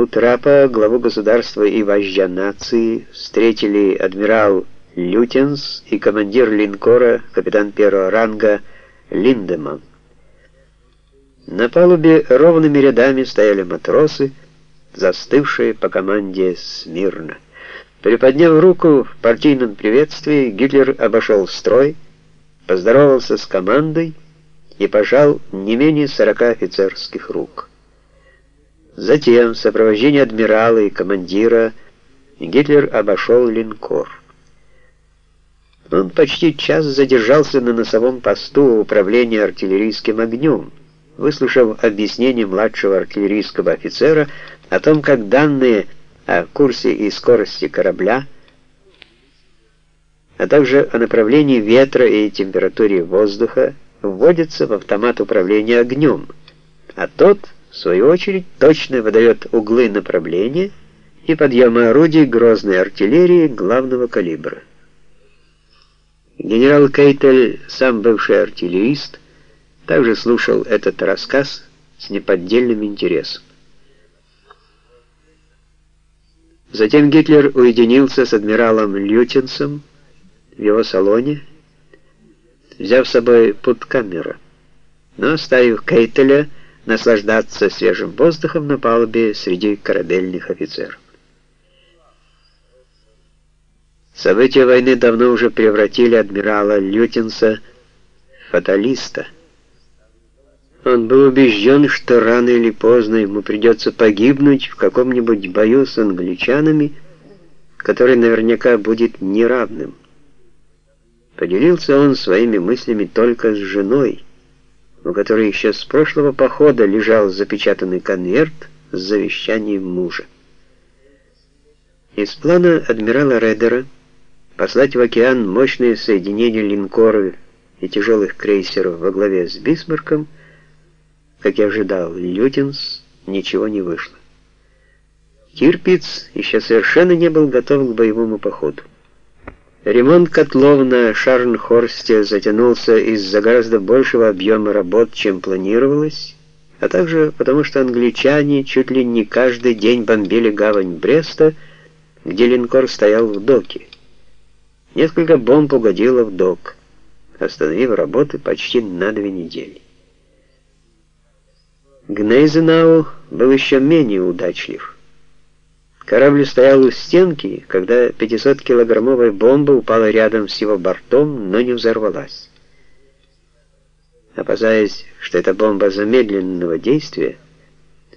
У трапа главу государства и вождя нации встретили адмирал Лютенс и командир линкора, капитан первого ранга Линдеман. На палубе ровными рядами стояли матросы, застывшие по команде смирно. Приподняв руку в партийном приветствии, Гитлер обошел строй, поздоровался с командой и пожал не менее сорока офицерских рук. Затем, в сопровождении адмирала и командира, Гитлер обошел линкор. Он почти час задержался на носовом посту управления артиллерийским огнем, выслушав объяснение младшего артиллерийского офицера о том, как данные о курсе и скорости корабля, а также о направлении ветра и температуре воздуха вводятся в автомат управления огнем, а тот, в свою очередь, точно выдает углы направления и подъема орудий грозной артиллерии главного калибра. Генерал Кейтель, сам бывший артиллерист, также слушал этот рассказ с неподдельным интересом. Затем Гитлер уединился с адмиралом Лютенсом в его салоне, взяв с собой путкамера, но оставив Кейтеля наслаждаться свежим воздухом на палубе среди корабельных офицеров. События войны давно уже превратили адмирала Лютенса в фаталиста. Он был убежден, что рано или поздно ему придется погибнуть в каком-нибудь бою с англичанами, который наверняка будет неравным. Поделился он своими мыслями только с женой, у которой еще с прошлого похода лежал запечатанный конверт с завещанием мужа. Из плана адмирала Редера послать в океан мощные соединения линкоров и тяжелых крейсеров во главе с Бисмарком, как и ожидал Лютинс, ничего не вышло. Тирпиц еще совершенно не был готов к боевому походу. Ремонт котлов на Шарнхорсте затянулся из-за гораздо большего объема работ, чем планировалось, а также потому, что англичане чуть ли не каждый день бомбили гавань Бреста, где линкор стоял в доке. Несколько бомб угодило в док, остановив работы почти на две недели. Гнейзенау был еще менее удачлив. Корабль стоял у стенки, когда 500-килограммовая бомба упала рядом с его бортом, но не взорвалась. Опасаясь, что это бомба замедленного действия,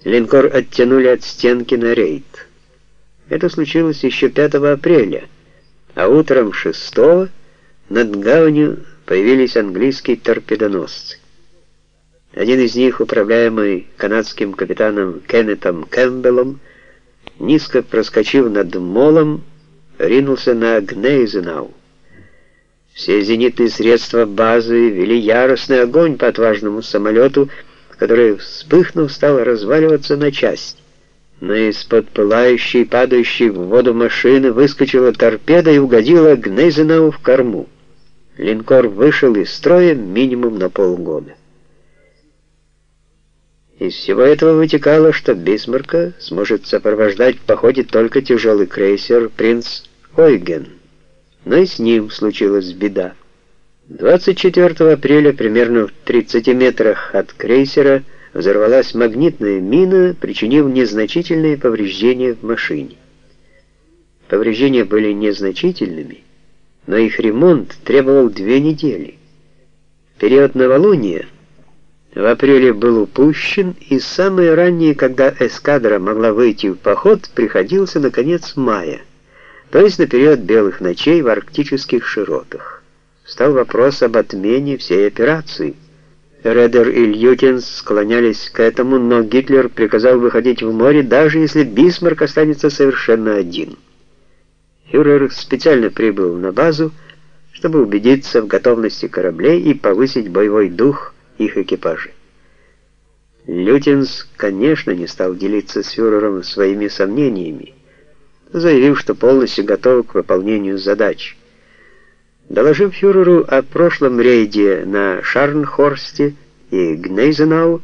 линкор оттянули от стенки на рейд. Это случилось еще 5 апреля, а утром 6 над гаванью появились английские торпедоносцы. Один из них, управляемый канадским капитаном Кеннетом Кэмпбеллом, низко проскочив над молом, ринулся на Гнейзенау. Все зенитные средства базы вели яростный огонь по отважному самолету, который, вспыхнув, стал разваливаться на части но из-под пылающей, падающей в воду машины выскочила торпеда и угодила Гнейзенау в корму. Линкор вышел из строя минимум на полгода. Из всего этого вытекало, что Бисмарка сможет сопровождать в походе только тяжелый крейсер «Принц Ойген». Но и с ним случилась беда. 24 апреля, примерно в 30 метрах от крейсера, взорвалась магнитная мина, причинив незначительные повреждения в машине. Повреждения были незначительными, но их ремонт требовал две недели. Период новолуния в апреле был упущен, и самое раннее, когда эскадра могла выйти в поход, приходился на конец мая, то есть на период белых ночей в арктических широтах. Стал вопрос об отмене всей операции – Редер и Льютенс склонялись к этому, но Гитлер приказал выходить в море, даже если Бисмарк останется совершенно один. Фюрер специально прибыл на базу, чтобы убедиться в готовности кораблей и повысить боевой дух их экипажей. Лютенс, конечно, не стал делиться с фюрером своими сомнениями, заявив, что полностью готов к выполнению задач. Доложив фюреру о прошлом рейде на Шарнхорсте и Гнейзенау,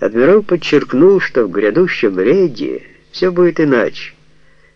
адмирал подчеркнул, что в грядущем рейде Все будет иначе.